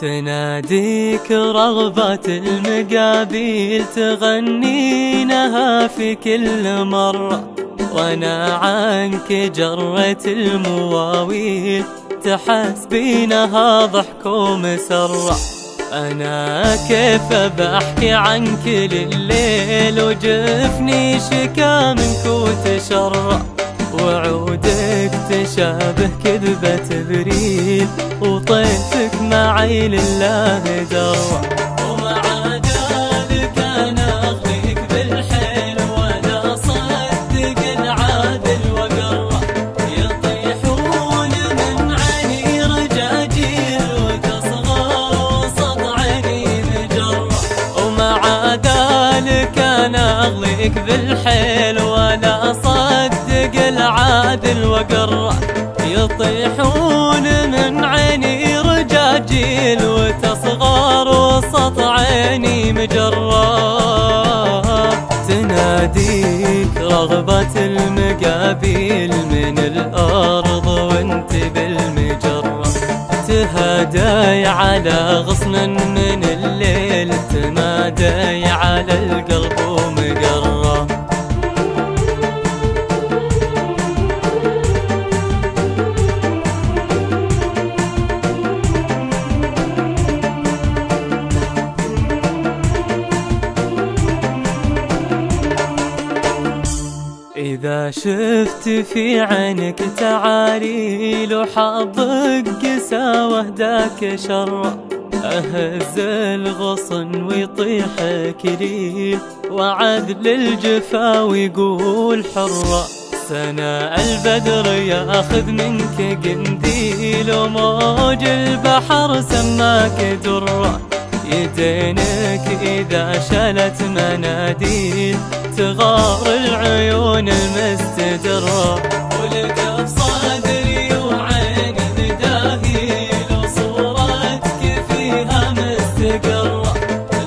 تناديك رغبة المقابيل تغنينها في كل مرة وأنا عنك جرة المواويل تحسبينها ضحك ومسرة. أنا كيف بحكي عنك لليل وجفني شكا منك وتشرع وعودك تشابه كذبة بريل وطيفك معي لله درع أغليك بالحيل ولا أصدق العادل وقر يطيحون من عيني رجاجيل وتصغر وسط عيني مجرة تناديك رغبة المقابيل من الأرض وانت بالمجرة. تهداي على غصن من الليل تنادي على القلب إذا شفت في عينك تعاريل وحظك قساوة ذاك شر. أهز الغصن ويطيح كليل وعد للجفا ويقول حرة سنة البدر ياخذ منك قنديل وموج البحر سماك درة يدينك إذا شالت مناديل تغار العيون المستدرة ولك بصدري وعيني بداهيل وصورتك فيها مستقرة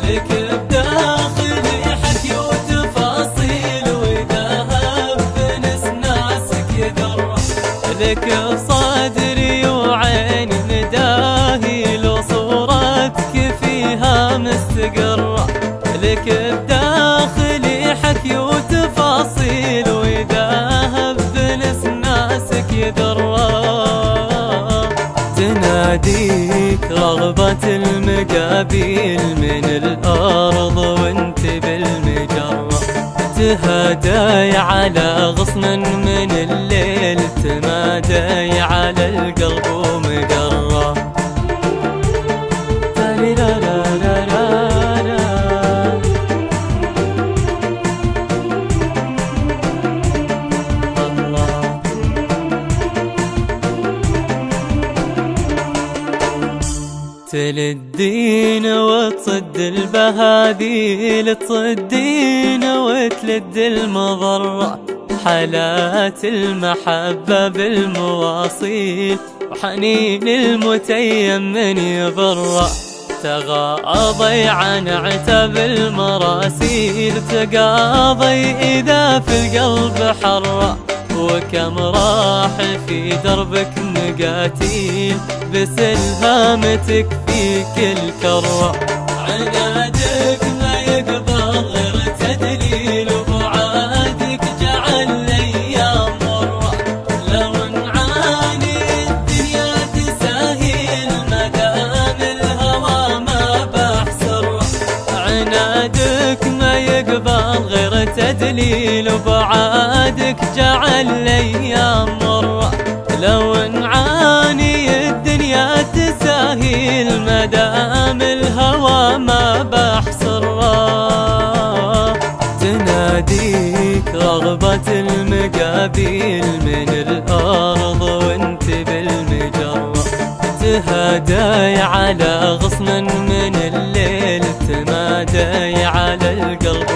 لك بداخلي حكي وتفاصيل وذهب بنس ناسك يدرة لك تناديك رغبة المقابيل من الأرض وانت بالمجرة. تهداي على غصن من الليل تمادي على القلب ومقرة تلدين وتصد البهاديل تصدين وتلد المضرة. حالات المحبة بالمواصيل وحنين المتيم من يبرأ تغاضي عن عتب المراسيل تقاضي إذا في القلب حرة وكم راح في دربك مقاتيل بسلهامتك في كل كرة غير تدليل وبعادك جعل الأيام مرة لو نعاني الدنيا تساهيل مدام الهوى ما بحصر تناديك رغبة المقابيل من الأرض وانت بالمجرة. تهداي على غصن من الليل تمادي على القلب